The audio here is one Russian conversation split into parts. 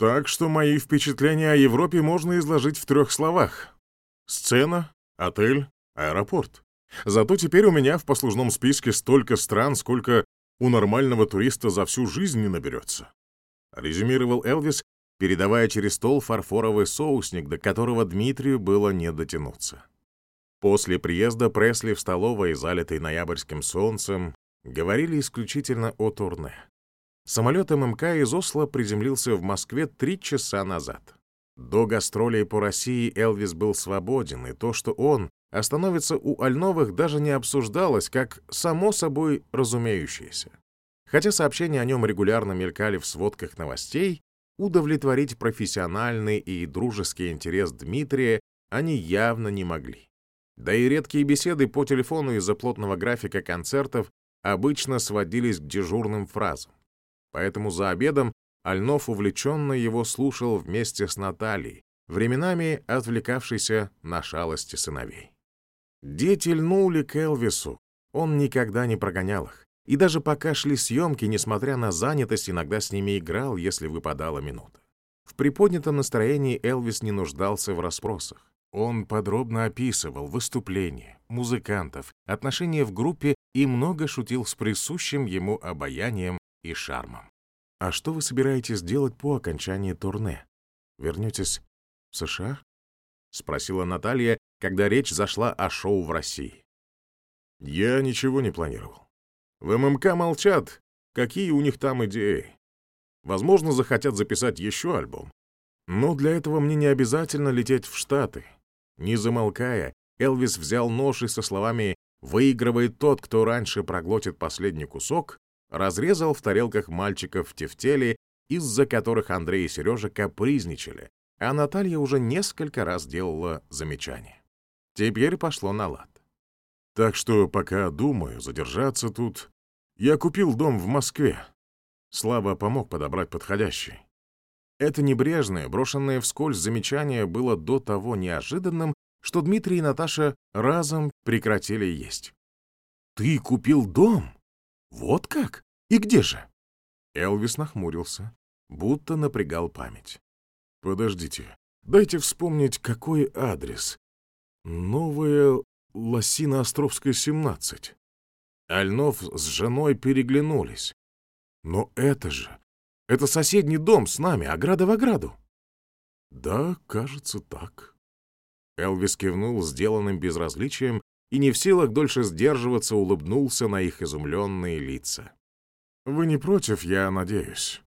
Так что мои впечатления о Европе можно изложить в трех словах. Сцена, отель, аэропорт. Зато теперь у меня в послужном списке столько стран, сколько у нормального туриста за всю жизнь не наберется. Резюмировал Элвис, передавая через стол фарфоровый соусник, до которого Дмитрию было не дотянуться. После приезда Пресли в столовой, залитой ноябрьским солнцем, говорили исключительно о турне. Самолет ММК из Осло приземлился в Москве три часа назад. До гастролей по России Элвис был свободен, и то, что он остановится у Альновых, даже не обсуждалось, как само собой разумеющееся. Хотя сообщения о нем регулярно мелькали в сводках новостей, удовлетворить профессиональный и дружеский интерес Дмитрия они явно не могли. Да и редкие беседы по телефону из-за плотного графика концертов обычно сводились к дежурным фразам. Поэтому за обедом Альнов увлеченно его слушал вместе с Натальей, временами отвлекавшейся на шалости сыновей. Дети льнули к Элвису, он никогда не прогонял их. И даже пока шли съемки, несмотря на занятость, иногда с ними играл, если выпадала минута. В приподнятом настроении Элвис не нуждался в расспросах. Он подробно описывал выступления, музыкантов, отношения в группе и много шутил с присущим ему обаянием и шармом. «А что вы собираетесь делать по окончании турне? Вернетесь в США?» — спросила Наталья, когда речь зашла о шоу в России. «Я ничего не планировал. В ММК молчат, какие у них там идеи. Возможно, захотят записать еще альбом. Но для этого мне не обязательно лететь в Штаты. Не замолкая, Элвис взял нож и со словами «выигрывает тот, кто раньше проглотит последний кусок», разрезал в тарелках мальчиков в тефтели, из-за которых Андрей и Сережа капризничали, а Наталья уже несколько раз делала замечания. Теперь пошло на лад. Так что пока думаю задержаться тут, я купил дом в Москве. Слава помог подобрать подходящий. Это небрежное, брошенное вскользь замечание было до того неожиданным, что Дмитрий и Наташа разом прекратили есть. «Ты купил дом? Вот как? И где же?» Элвис нахмурился, будто напрягал память. «Подождите, дайте вспомнить, какой адрес. Новая Лосино-Островская, 17». Альнов с женой переглянулись. «Но это же... Это соседний дом с нами, ограда в ограду». «Да, кажется, так». Элвис кивнул сделанным безразличием и не в силах дольше сдерживаться улыбнулся на их изумленные лица. «Вы не против, я надеюсь?»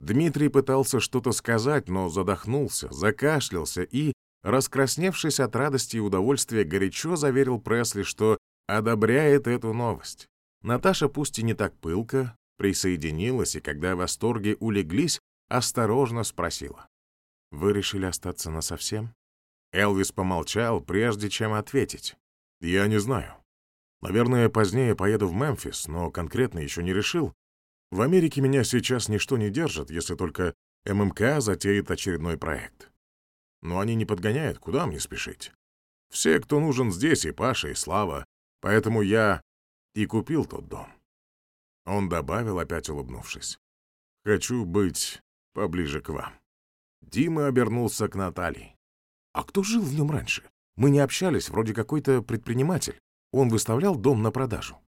Дмитрий пытался что-то сказать, но задохнулся, закашлялся и, раскрасневшись от радости и удовольствия, горячо заверил Пресли, что одобряет эту новость. Наташа, пусть и не так пылко, присоединилась и, когда восторги улеглись, осторожно спросила. «Вы решили остаться насовсем?» Элвис помолчал, прежде чем ответить. «Я не знаю. Наверное, позднее поеду в Мемфис, но конкретно еще не решил. В Америке меня сейчас ничто не держит, если только ММК затеет очередной проект. Но они не подгоняют, куда мне спешить. Все, кто нужен здесь, и Паша, и Слава, поэтому я и купил тот дом. Он добавил, опять улыбнувшись. «Хочу быть поближе к вам». Дима обернулся к Наталье. «А кто жил в нем раньше? Мы не общались, вроде какой-то предприниматель. Он выставлял дом на продажу».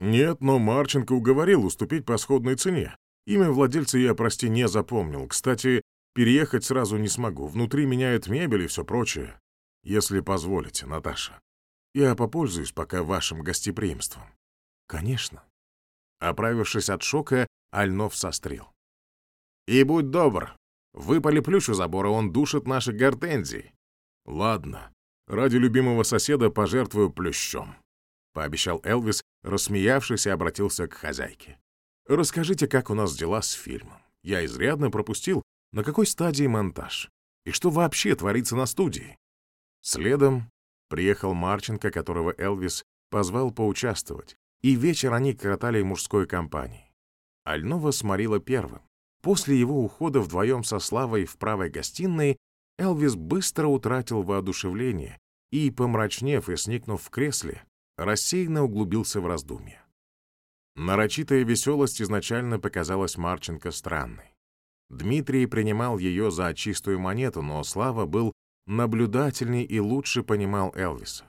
«Нет, но Марченко уговорил уступить по сходной цене. Имя владельца я, прости, не запомнил. Кстати, переехать сразу не смогу. Внутри меняют мебель и все прочее. Если позволите, Наташа. Я попользуюсь пока вашим гостеприимством». «Конечно». Оправившись от шока, Альнов сострил. «И будь добр, выпали плющ у забора, он душит наши гортензии». «Ладно, ради любимого соседа пожертвую плющом», — пообещал Элвис, рассмеявшись и обратился к хозяйке. «Расскажите, как у нас дела с фильмом. Я изрядно пропустил, на какой стадии монтаж, и что вообще творится на студии». Следом приехал Марченко, которого Элвис позвал поучаствовать, и вечер они коротали мужской компанией. Альнова сморила первым. После его ухода вдвоем со Славой в правой гостиной Элвис быстро утратил воодушевление и, помрачнев и сникнув в кресле, рассеянно углубился в раздумья. Нарочитая веселость изначально показалась Марченко странной. Дмитрий принимал ее за чистую монету, но Слава был наблюдательней и лучше понимал Элвиса.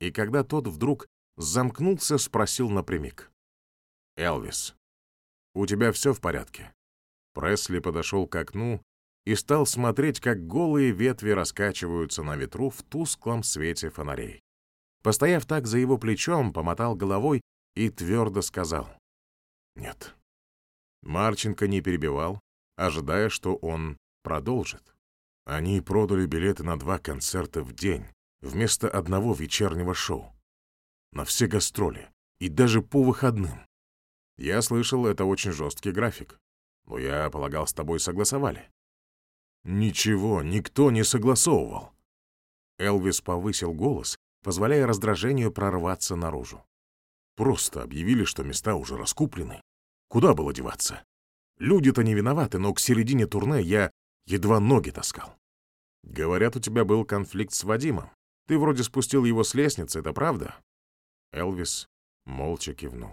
И когда тот вдруг замкнулся, спросил напрямик. «Элвис, у тебя все в порядке?» Пресли подошел к окну и стал смотреть, как голые ветви раскачиваются на ветру в тусклом свете фонарей. Постояв так за его плечом, помотал головой и твердо сказал «Нет». Марченко не перебивал, ожидая, что он продолжит. Они продали билеты на два концерта в день вместо одного вечернего шоу. На все гастроли и даже по выходным. Я слышал, это очень жесткий график. Но я полагал, с тобой согласовали. Ничего, никто не согласовывал. Элвис повысил голос, позволяя раздражению прорваться наружу. Просто объявили, что места уже раскуплены. Куда было деваться? Люди-то не виноваты, но к середине турне я едва ноги таскал. Говорят, у тебя был конфликт с Вадимом. Ты вроде спустил его с лестницы, это правда? Элвис молча кивнул.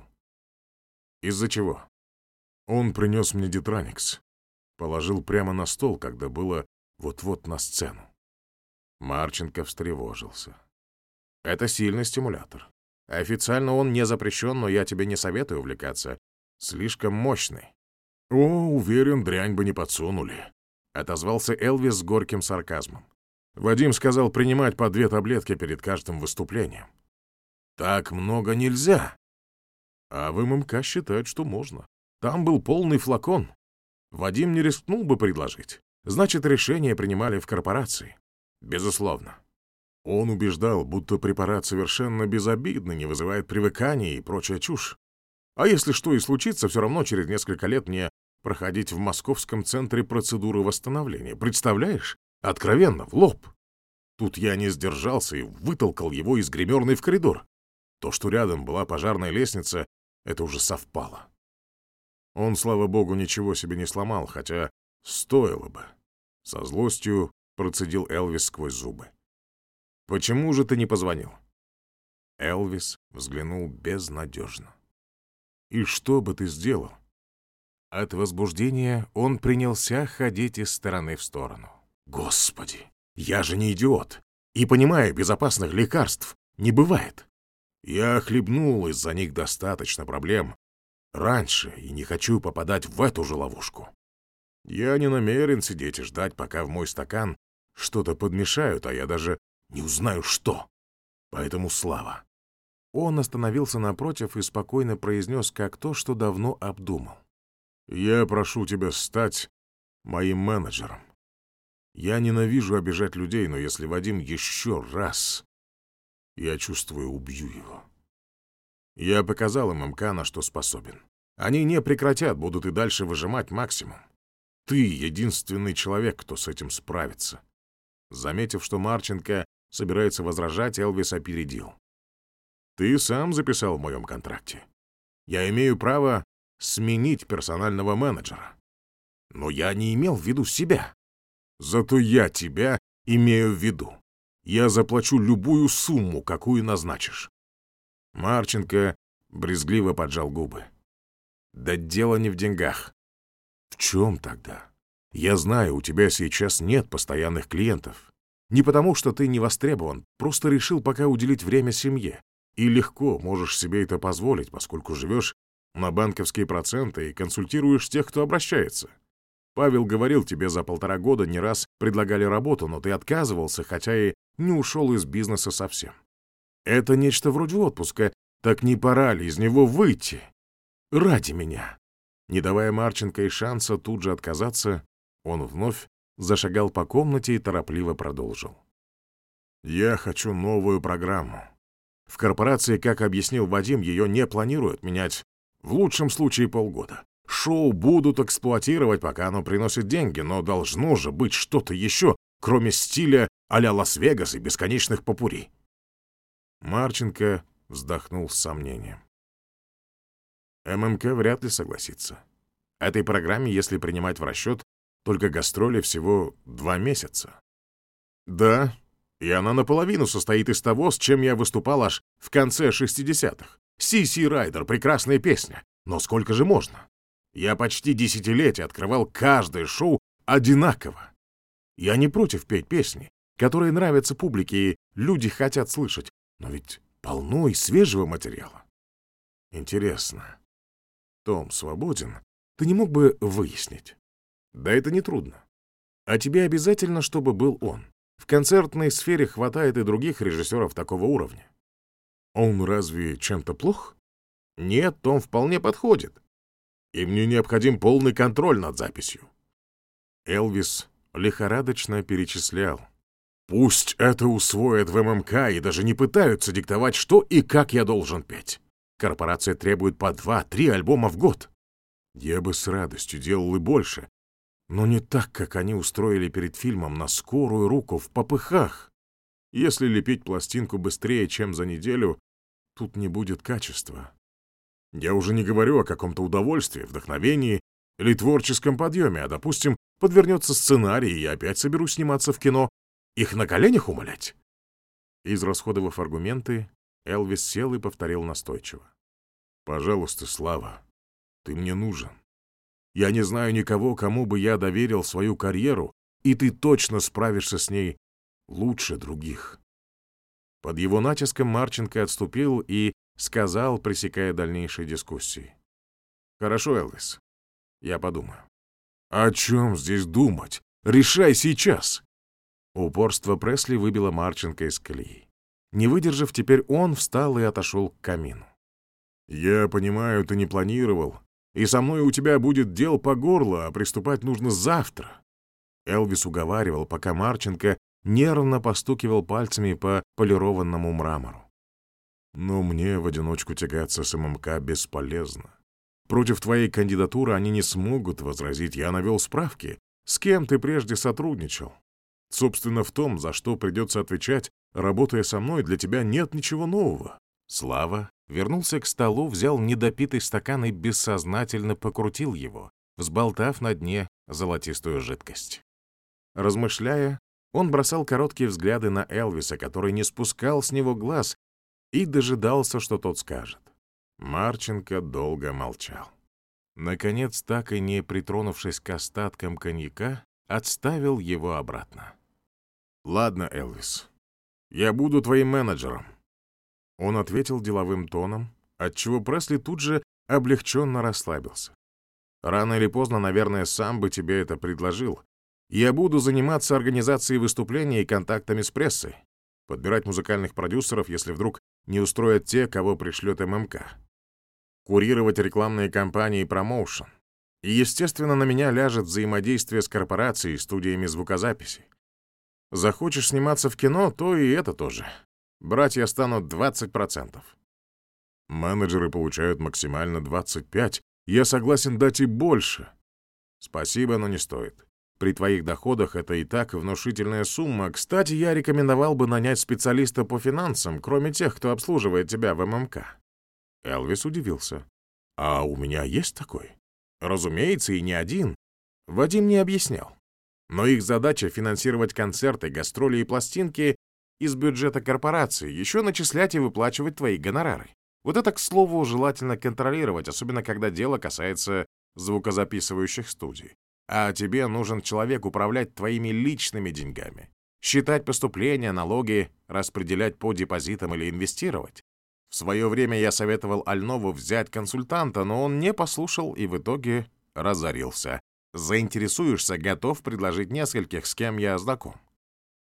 Из-за чего? Он принес мне детраникс. Положил прямо на стол, когда было вот-вот на сцену. Марченко встревожился. Это сильный стимулятор. Официально он не запрещен, но я тебе не советую увлекаться. Слишком мощный. О, уверен, дрянь бы не подсунули. Отозвался Элвис с горьким сарказмом. Вадим сказал принимать по две таблетки перед каждым выступлением. Так много нельзя. А в ММК считают, что можно. Там был полный флакон. Вадим не рискнул бы предложить. Значит, решение принимали в корпорации. Безусловно. Он убеждал, будто препарат совершенно безобидный, не вызывает привыкания и прочая чушь. А если что и случится, все равно через несколько лет мне проходить в московском центре процедуры восстановления. Представляешь? Откровенно, в лоб. Тут я не сдержался и вытолкал его из гримерной в коридор. То, что рядом была пожарная лестница, это уже совпало. Он, слава богу, ничего себе не сломал, хотя стоило бы. Со злостью процедил Элвис сквозь зубы. «Почему же ты не позвонил?» Элвис взглянул безнадежно. «И что бы ты сделал?» От возбуждения он принялся ходить из стороны в сторону. «Господи, я же не идиот! И понимаю, безопасных лекарств не бывает. Я хлебнул из-за них достаточно проблем раньше и не хочу попадать в эту же ловушку. Я не намерен сидеть и ждать, пока в мой стакан что-то подмешают, а я даже не узнаю, что. Поэтому слава. Он остановился напротив и спокойно произнес, как то, что давно обдумал. «Я прошу тебя стать моим менеджером. Я ненавижу обижать людей, но если Вадим еще раз, я чувствую, убью его. Я показал им МК, на что способен. Они не прекратят, будут и дальше выжимать максимум. Ты единственный человек, кто с этим справится. Заметив, что Марченко собирается возражать, Элвис опередил. Ты сам записал в моем контракте. Я имею право сменить персонального менеджера. Но я не имел в виду себя. Зато я тебя имею в виду. Я заплачу любую сумму, какую назначишь. Марченко брезгливо поджал губы. Да дело не в деньгах. В чем тогда? Я знаю, у тебя сейчас нет постоянных клиентов. Не потому, что ты не востребован, просто решил пока уделить время семье. И легко можешь себе это позволить, поскольку живешь на банковские проценты и консультируешь тех, кто обращается. Павел говорил, тебе за полтора года не раз предлагали работу, но ты отказывался, хотя и не ушел из бизнеса совсем. Это нечто вроде отпуска, так не пора ли из него выйти? Ради меня. Не давая Марченко и шанса тут же отказаться, он вновь зашагал по комнате и торопливо продолжил. «Я хочу новую программу. В корпорации, как объяснил Вадим, ее не планируют менять в лучшем случае полгода. Шоу будут эксплуатировать, пока оно приносит деньги, но должно же быть что-то еще, кроме стиля а-ля Лас-Вегас и бесконечных попури. Марченко вздохнул с сомнением. ММК вряд ли согласится. Этой программе, если принимать в расчет, только гастроли всего два месяца. Да, и она наполовину состоит из того, с чем я выступал аж в конце 60-х. «Си-Си Райдер» — прекрасная песня, но сколько же можно? Я почти десятилетие открывал каждое шоу одинаково. Я не против петь песни, которые нравятся публике и люди хотят слышать, но ведь полно и свежего материала. Интересно. Том свободен? Ты не мог бы выяснить? Да это не трудно. А тебе обязательно, чтобы был он. В концертной сфере хватает и других режиссеров такого уровня. Он разве чем-то плох? Нет, Том вполне подходит. И мне необходим полный контроль над записью. Элвис лихорадочно перечислял. Пусть это усвоят в ММК и даже не пытаются диктовать, что и как я должен петь. Корпорация требует по два-три альбома в год. Я бы с радостью делал и больше, но не так, как они устроили перед фильмом на скорую руку в попыхах. Если лепить пластинку быстрее, чем за неделю, тут не будет качества. Я уже не говорю о каком-то удовольствии, вдохновении или творческом подъеме, а, допустим, подвернется сценарий, и я опять соберусь сниматься в кино. Их на коленях умолять? Израсходовав аргументы, Элвис сел и повторил настойчиво. «Пожалуйста, Слава, ты мне нужен. Я не знаю никого, кому бы я доверил свою карьеру, и ты точно справишься с ней лучше других». Под его натиском Марченко отступил и сказал, пресекая дальнейшие дискуссии. «Хорошо, Элвис, я подумаю». «О чем здесь думать? Решай сейчас!» Упорство Пресли выбило Марченко из колеи. Не выдержав, теперь он встал и отошел к камину. «Я понимаю, ты не планировал, и со мной у тебя будет дел по горло, а приступать нужно завтра». Элвис уговаривал, пока Марченко нервно постукивал пальцами по полированному мрамору. «Но мне в одиночку тягаться с ММК бесполезно. Против твоей кандидатуры они не смогут возразить. Я навел справки. С кем ты прежде сотрудничал? Собственно, в том, за что придется отвечать, работая со мной, для тебя нет ничего нового. Слава вернулся к столу, взял недопитый стакан и бессознательно покрутил его, взболтав на дне золотистую жидкость. Размышляя, он бросал короткие взгляды на Элвиса, который не спускал с него глаз и дожидался, что тот скажет. Марченко долго молчал. Наконец, так и не притронувшись к остаткам коньяка, отставил его обратно. «Ладно, Элвис, я буду твоим менеджером». Он ответил деловым тоном, отчего Пресли тут же облегченно расслабился. «Рано или поздно, наверное, сам бы тебе это предложил. Я буду заниматься организацией выступлений и контактами с прессой, подбирать музыкальных продюсеров, если вдруг не устроят те, кого пришлет ММК курировать рекламные кампании и промоушен. И, естественно, на меня ляжет взаимодействие с корпорацией студиями звукозаписи. Захочешь сниматься в кино, то и это тоже. Брать я стану 20%. Менеджеры получают максимально 25%. Я согласен дать и больше. Спасибо, но не стоит. При твоих доходах это и так внушительная сумма. Кстати, я рекомендовал бы нанять специалиста по финансам, кроме тех, кто обслуживает тебя в ММК. Элвис удивился. «А у меня есть такой?» «Разумеется, и не один». Вадим не объяснял. Но их задача — финансировать концерты, гастроли и пластинки из бюджета корпорации, еще начислять и выплачивать твои гонорары. Вот это, к слову, желательно контролировать, особенно когда дело касается звукозаписывающих студий. А тебе нужен человек управлять твоими личными деньгами. Считать поступления, налоги, распределять по депозитам или инвестировать. В свое время я советовал Альнову взять консультанта, но он не послушал и в итоге разорился. Заинтересуешься, готов предложить нескольких, с кем я знаком.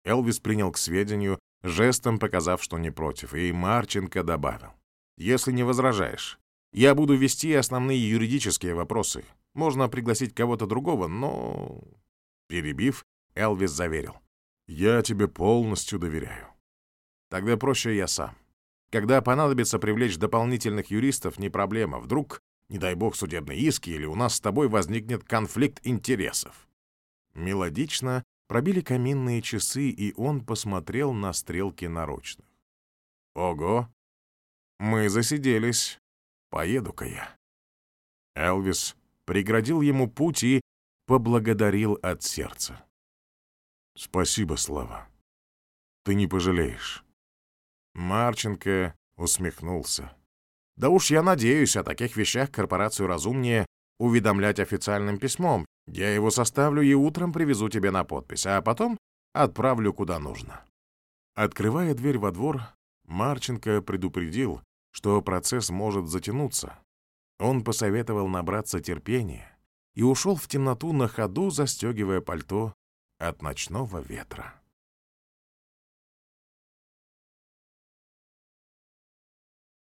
Элвис принял к сведению, жестом показав, что не против, и Марченко добавил. «Если не возражаешь, я буду вести основные юридические вопросы. Можно пригласить кого-то другого, но...» Перебив, Элвис заверил. «Я тебе полностью доверяю. Тогда проще я сам. Когда понадобится привлечь дополнительных юристов, не проблема. Вдруг, не дай бог, судебные иски или у нас с тобой возникнет конфликт интересов. Мелодично пробили каминные часы, и он посмотрел на стрелки наручных. Ого! Мы засиделись. Поеду-ка я. Элвис преградил ему путь и поблагодарил от сердца. Спасибо, Слава. Ты не пожалеешь. Марченко усмехнулся. «Да уж я надеюсь, о таких вещах корпорацию разумнее уведомлять официальным письмом. Я его составлю и утром привезу тебе на подпись, а потом отправлю куда нужно». Открывая дверь во двор, Марченко предупредил, что процесс может затянуться. Он посоветовал набраться терпения и ушел в темноту на ходу, застегивая пальто от ночного ветра.